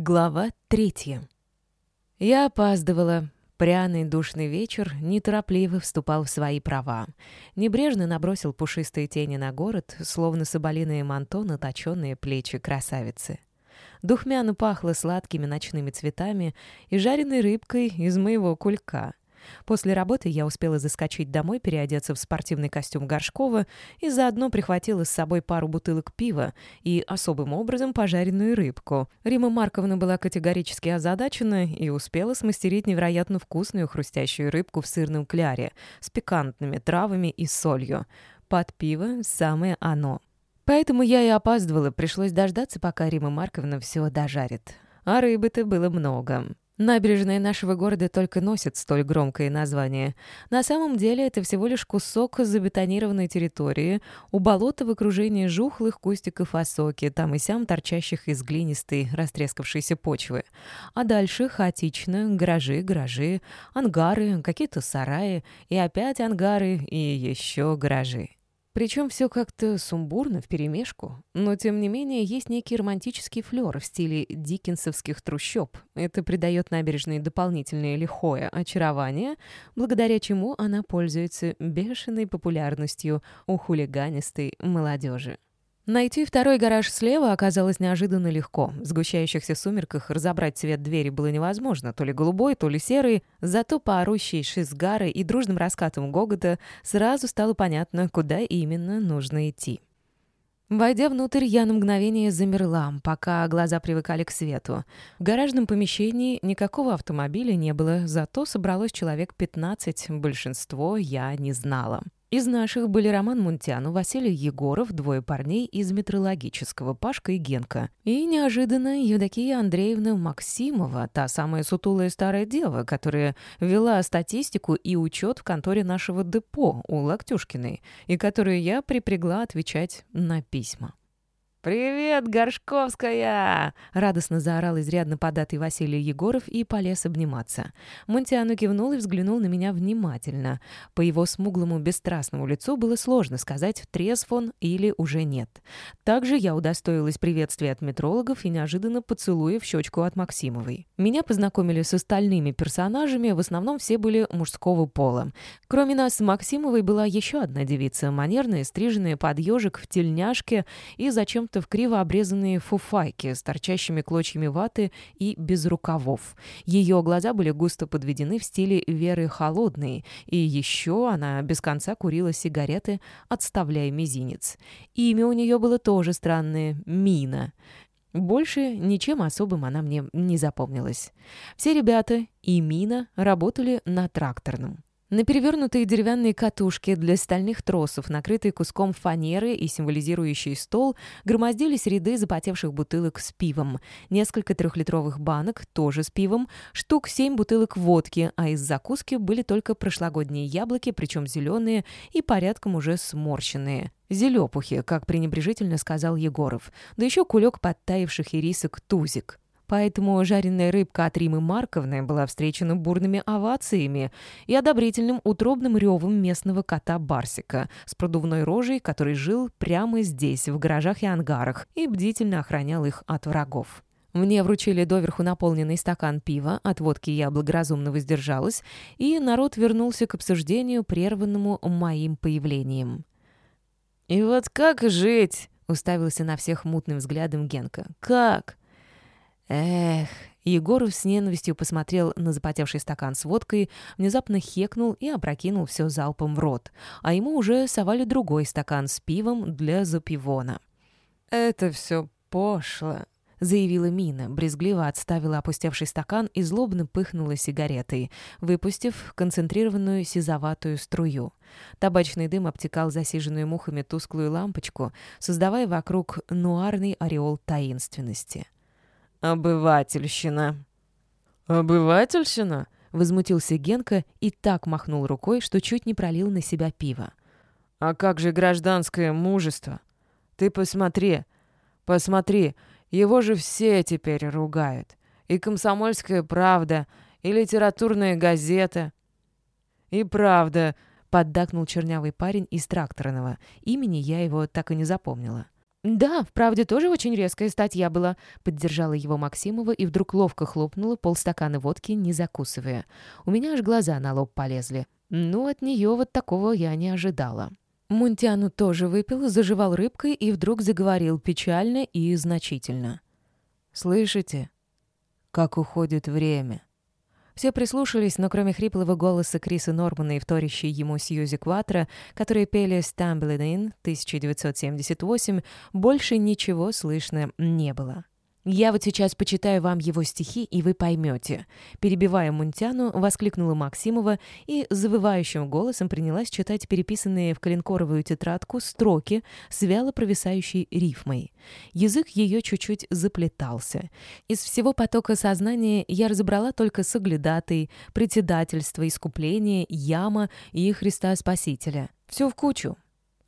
Глава третья. Я опаздывала. Пряный душный вечер неторопливо вступал в свои права. Небрежно набросил пушистые тени на город, словно соболиные манто на точенные плечи красавицы. Духмяно пахло сладкими ночными цветами и жареной рыбкой из моего кулька. После работы я успела заскочить домой, переодеться в спортивный костюм Горшкова и заодно прихватила с собой пару бутылок пива и особым образом пожаренную рыбку. Рима Марковна была категорически озадачена и успела смастерить невероятно вкусную хрустящую рыбку в сырном кляре с пикантными травами и солью. Под пиво самое оно. Поэтому я и опаздывала, пришлось дождаться, пока Рима Марковна все дожарит. А рыбы-то было много. Набережные нашего города только носят столь громкое название. На самом деле это всего лишь кусок забетонированной территории, у болота в окружении жухлых кустиков осоки, там и сям торчащих из глинистой, растрескавшейся почвы. А дальше хаотично гаражи, гаражи, ангары, какие-то сараи, и опять ангары, и еще гаражи. Причем все как-то сумбурно, вперемешку. Но, тем не менее, есть некий романтический флер в стиле диккенсовских трущоб. Это придает набережной дополнительное лихое очарование, благодаря чему она пользуется бешеной популярностью у хулиганистой молодежи. Найти второй гараж слева оказалось неожиданно легко. В сгущающихся сумерках разобрать цвет двери было невозможно, то ли голубой, то ли серый. Зато по орущей шизгары и дружным раскатам гогота сразу стало понятно, куда именно нужно идти. Войдя внутрь, я на мгновение замерла, пока глаза привыкали к свету. В гаражном помещении никакого автомобиля не было, зато собралось человек 15, большинство я не знала. Из наших были Роман Мунтяну, Василий Егоров, двое парней из метрологического, Пашка и Генка. И неожиданно Евдокия Андреевна Максимова, та самая сутулая старая дева, которая вела статистику и учет в конторе нашего депо у Локтюшкиной, и которую я припрягла отвечать на письма. «Привет, Горшковская!» — радостно заорал изрядно податый Василий Егоров и полез обниматься. Монтиану кивнул и взглянул на меня внимательно. По его смуглому бесстрастному лицу было сложно сказать, трезв он или уже нет. Также я удостоилась приветствия от метрологов и неожиданно поцелуя в щечку от Максимовой. Меня познакомили с остальными персонажами, в основном все были мужского пола. Кроме нас с Максимовой была еще одна девица, манерная, стриженная под ежик в тельняшке и зачем одета в криво обрезанные фуфайки с торчащими клочьями ваты и без рукавов. Ее глаза были густо подведены в стиле Веры Холодной, и еще она без конца курила сигареты, отставляя мизинец. Имя у нее было тоже странное — Мина. Больше ничем особым она мне не запомнилась. Все ребята и Мина работали на тракторном. На перевернутые деревянные катушки для стальных тросов, накрытые куском фанеры и символизирующий стол, громоздились ряды запотевших бутылок с пивом, несколько трехлитровых банок, тоже с пивом, штук семь бутылок водки, а из закуски были только прошлогодние яблоки, причем зеленые и порядком уже сморщенные. «Зелепухи», как пренебрежительно сказал Егоров, да еще кулек подтаивших ирисок «Тузик». Поэтому жареная рыбка от Римы Марковны была встречена бурными овациями и одобрительным утробным ревом местного кота Барсика с продувной рожей, который жил прямо здесь, в гаражах и ангарах, и бдительно охранял их от врагов. Мне вручили доверху наполненный стакан пива, от водки я благоразумно воздержалась, и народ вернулся к обсуждению, прерванному моим появлением. «И вот как жить?» — уставился на всех мутным взглядом Генка. «Как?» Эх, Егоров с ненавистью посмотрел на запотевший стакан с водкой, внезапно хекнул и опрокинул все залпом в рот, а ему уже совали другой стакан с пивом для запивона. «Это все пошло», — заявила Мина, брезгливо отставила опустевший стакан и злобно пыхнула сигаретой, выпустив концентрированную сизоватую струю. Табачный дым обтекал засиженную мухами тусклую лампочку, создавая вокруг нуарный ореол таинственности. «Обывательщина». «Обывательщина?» — возмутился Генка и так махнул рукой, что чуть не пролил на себя пиво. «А как же гражданское мужество? Ты посмотри, посмотри, его же все теперь ругают. И комсомольская правда, и литературная газета. И правда, поддакнул чернявый парень из тракторного. Имени я его так и не запомнила. «Да, в правде тоже очень резкая статья была», — поддержала его Максимова и вдруг ловко хлопнула полстакана водки, не закусывая. У меня аж глаза на лоб полезли. Ну, от нее вот такого я не ожидала. Мунтяну тоже выпил, заживал рыбкой и вдруг заговорил печально и значительно. «Слышите, как уходит время?» Все прислушались, но кроме хриплого голоса Криса Нормана и вторящей ему Сьюзи Кватра, которые пели «Stumbling In» 1978, больше ничего слышно не было. «Я вот сейчас почитаю вам его стихи, и вы поймете». Перебивая Мунтяну, воскликнула Максимова и завывающим голосом принялась читать переписанные в коленкоровую тетрадку строки с вяло провисающей рифмой. Язык ее чуть-чуть заплетался. Из всего потока сознания я разобрала только соглядатый, председательство, искупление, яма и Христа Спасителя. Все в кучу.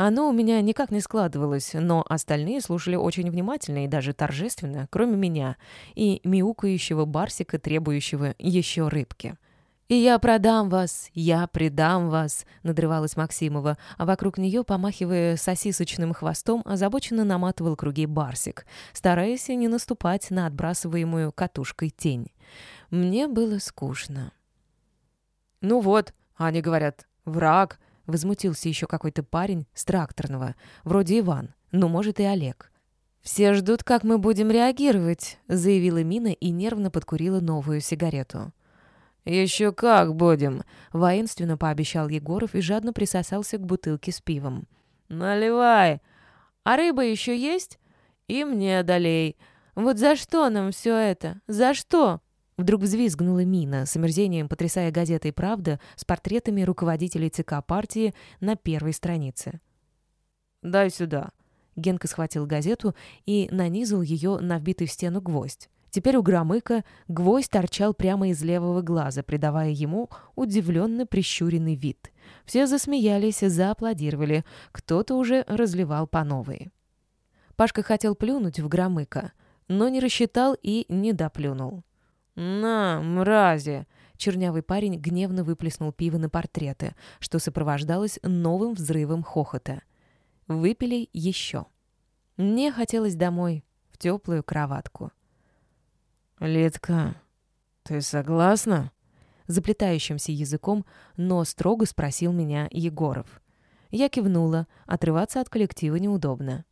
Оно у меня никак не складывалось, но остальные слушали очень внимательно и даже торжественно, кроме меня, и мяукающего барсика, требующего еще рыбки. «И я продам вас, я предам вас», — надрывалась Максимова, а вокруг нее, помахивая сосисочным хвостом, озабоченно наматывал круги барсик, стараясь не наступать на отбрасываемую катушкой тень. Мне было скучно. «Ну вот», — они говорят, — «враг», Возмутился еще какой-то парень с тракторного, вроде Иван, ну, может, и Олег. «Все ждут, как мы будем реагировать», — заявила Мина и нервно подкурила новую сигарету. «Еще как будем», — воинственно пообещал Егоров и жадно присосался к бутылке с пивом. «Наливай! А рыба еще есть? И мне долей. Вот за что нам все это? За что?» Вдруг взвизгнула Мина, с омерзением потрясая газетой «Правда» с портретами руководителей ЦК партии на первой странице. «Дай сюда». Генка схватил газету и нанизал ее на вбитый в стену гвоздь. Теперь у Громыка гвоздь торчал прямо из левого глаза, придавая ему удивленно прищуренный вид. Все засмеялись, зааплодировали. Кто-то уже разливал по новой. Пашка хотел плюнуть в Громыка, но не рассчитал и не доплюнул. «На, мрази!» Чернявый парень гневно выплеснул пиво на портреты, что сопровождалось новым взрывом хохота. Выпили еще. Мне хотелось домой, в теплую кроватку. «Летка, ты согласна?» Заплетающимся языком, но строго спросил меня Егоров. Я кивнула, отрываться от коллектива неудобно.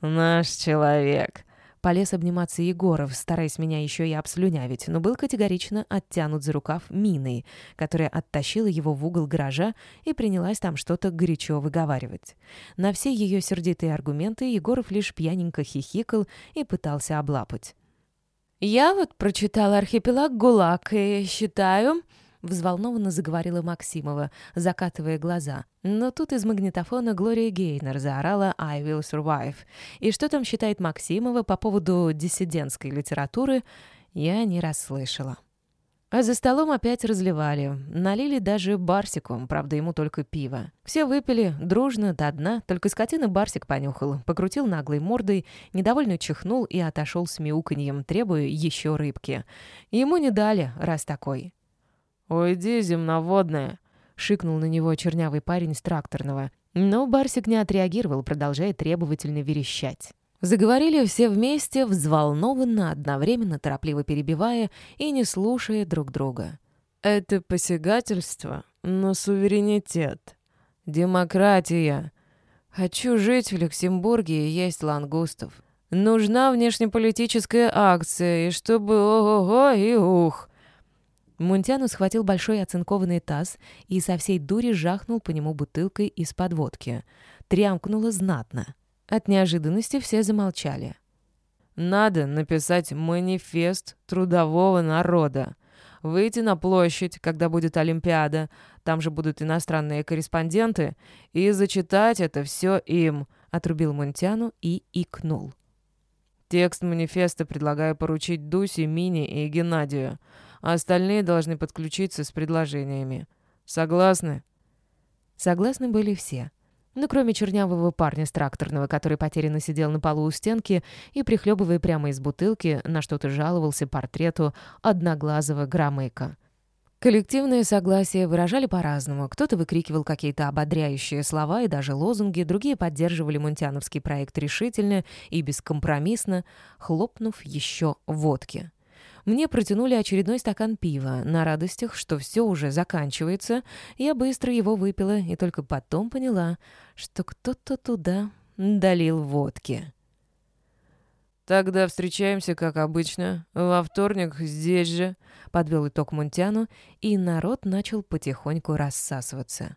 «Наш человек», Полез обниматься Егоров, стараясь меня еще и обслюнявить, но был категорично оттянут за рукав Миной, которая оттащила его в угол гаража и принялась там что-то горячо выговаривать. На все ее сердитые аргументы Егоров лишь пьяненько хихикал и пытался облапать. «Я вот прочитала архипелаг ГУЛАГ и считаю...» взволнованно заговорила Максимова, закатывая глаза. Но тут из магнитофона Глория Гейнер заорала «I will survive». И что там считает Максимова по поводу диссидентской литературы, я не расслышала. А за столом опять разливали. Налили даже Барсику, правда, ему только пиво. Все выпили, дружно, до дна, только скотина Барсик понюхал, покрутил наглой мордой, недовольно чихнул и отошел с мяуканьем, требуя еще рыбки. Ему не дали, раз такой. «Уйди, земноводная!» — шикнул на него чернявый парень с тракторного. Но Барсик не отреагировал, продолжая требовательно верещать. Заговорили все вместе, взволнованно, одновременно, торопливо перебивая и не слушая друг друга. «Это посягательство на суверенитет. Демократия. Хочу жить в Люксембурге и есть лангустов. Нужна внешнеполитическая акция, и чтобы ого-го и ух. Мунтяну схватил большой оцинкованный таз и со всей дури жахнул по нему бутылкой из-под водки. Трямкнуло знатно. От неожиданности все замолчали. «Надо написать манифест трудового народа. Выйти на площадь, когда будет Олимпиада, там же будут иностранные корреспонденты, и зачитать это все им», — отрубил Мунтяну и икнул. «Текст манифеста предлагаю поручить Дусе, Мине и Геннадию а остальные должны подключиться с предложениями. Согласны?» Согласны были все. Ну, кроме чернявого парня с тракторного, который потерянно сидел на полу у стенки и, прихлебывая прямо из бутылки, на что-то жаловался портрету одноглазого громыка. Коллективное согласие выражали по-разному. Кто-то выкрикивал какие-то ободряющие слова и даже лозунги, другие поддерживали мунтяновский проект решительно и бескомпромиссно, хлопнув еще водки. Мне протянули очередной стакан пива. На радостях, что все уже заканчивается, я быстро его выпила и только потом поняла, что кто-то туда долил водки. «Тогда встречаемся, как обычно, во вторник здесь же», — подвел итог Мунтяну, и народ начал потихоньку рассасываться.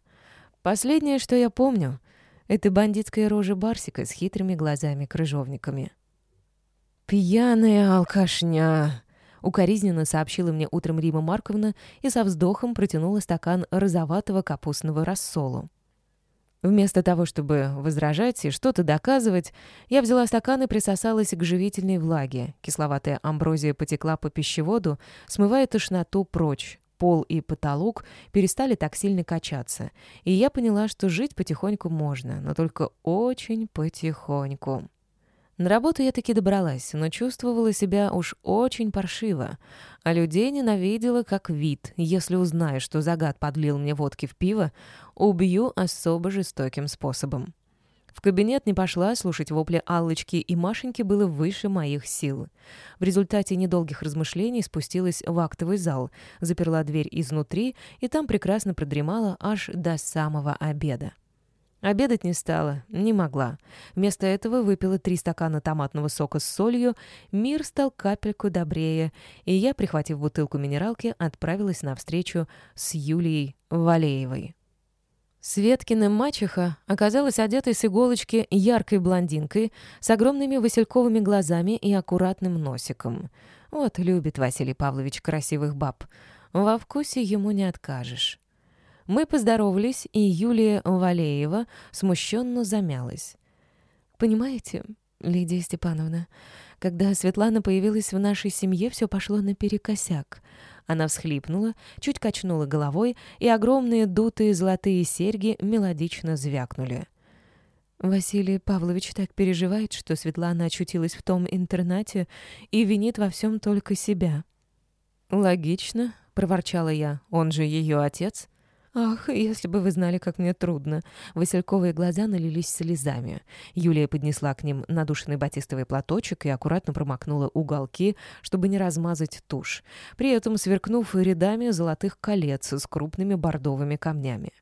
Последнее, что я помню, — это бандитская рожа Барсика с хитрыми глазами-крыжовниками. «Пьяная алкашня!» — укоризненно сообщила мне утром Рима Марковна и со вздохом протянула стакан розоватого капустного рассолу. Вместо того, чтобы возражать и что-то доказывать, я взяла стакан и присосалась к живительной влаге. Кисловатая амброзия потекла по пищеводу, смывая тошноту прочь. Пол и потолок перестали так сильно качаться, и я поняла, что жить потихоньку можно, но только очень потихоньку. На работу я таки добралась, но чувствовала себя уж очень паршиво, а людей ненавидела как вид. Если узнаю, что загад подлил мне водки в пиво, убью особо жестоким способом. В кабинет не пошла, слушать вопли Аллочки и Машеньки было выше моих сил. В результате недолгих размышлений спустилась в актовый зал, заперла дверь изнутри и там прекрасно продремала аж до самого обеда. Обедать не стала, не могла. Вместо этого выпила три стакана томатного сока с солью, мир стал капельку добрее, и я, прихватив бутылку минералки, отправилась на встречу с Юлией Валеевой. Светкина мачеха оказалась одетой с иголочки яркой блондинкой с огромными васильковыми глазами и аккуратным носиком. Вот любит Василий Павлович красивых баб. Во вкусе ему не откажешь. Мы поздоровались, и Юлия Валеева смущенно замялась. «Понимаете, Лидия Степановна, когда Светлана появилась в нашей семье, все пошло наперекосяк». Она всхлипнула, чуть качнула головой, и огромные дутые золотые серьги мелодично звякнули. Василий Павлович так переживает, что Светлана очутилась в том интернате и винит во всем только себя. «Логично», — проворчала я, — «он же ее отец». «Ах, если бы вы знали, как мне трудно!» Васильковые глаза налились слезами. Юлия поднесла к ним надушенный батистовый платочек и аккуратно промокнула уголки, чтобы не размазать тушь, при этом сверкнув рядами золотых колец с крупными бордовыми камнями.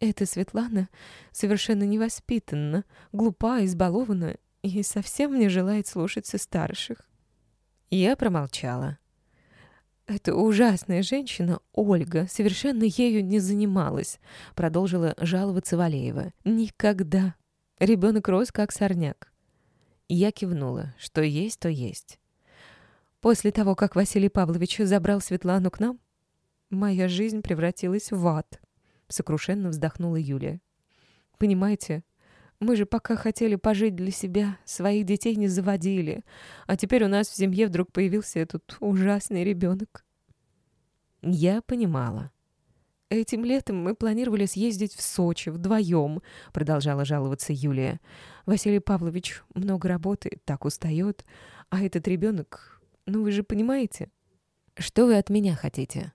«Эта Светлана совершенно невоспитанна, глупа, избалована и совсем не желает слушаться старших». Я промолчала. «Эта ужасная женщина, Ольга, совершенно ею не занималась», — продолжила жаловаться Валеева. «Никогда. Ребенок рос, как сорняк». Я кивнула. Что есть, то есть. После того, как Василий Павлович забрал Светлану к нам, моя жизнь превратилась в ад. Сокрушенно вздохнула Юлия. «Понимаете, мы же пока хотели пожить для себя, своих детей не заводили. А теперь у нас в семье вдруг появился этот ужасный ребенок. Я понимала. «Этим летом мы планировали съездить в Сочи вдвоем», — продолжала жаловаться Юлия. «Василий Павлович много работает, так устает. А этот ребенок, ну вы же понимаете?» «Что вы от меня хотите?»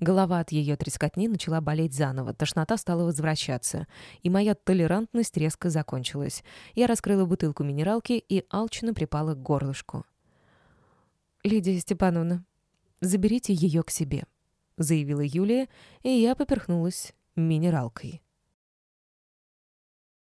Голова от ее трескотни начала болеть заново, тошнота стала возвращаться, и моя толерантность резко закончилась. Я раскрыла бутылку минералки и алчно припала к горлышку. «Лидия Степановна, заберите ее к себе», — заявила Юлия, и я поперхнулась минералкой.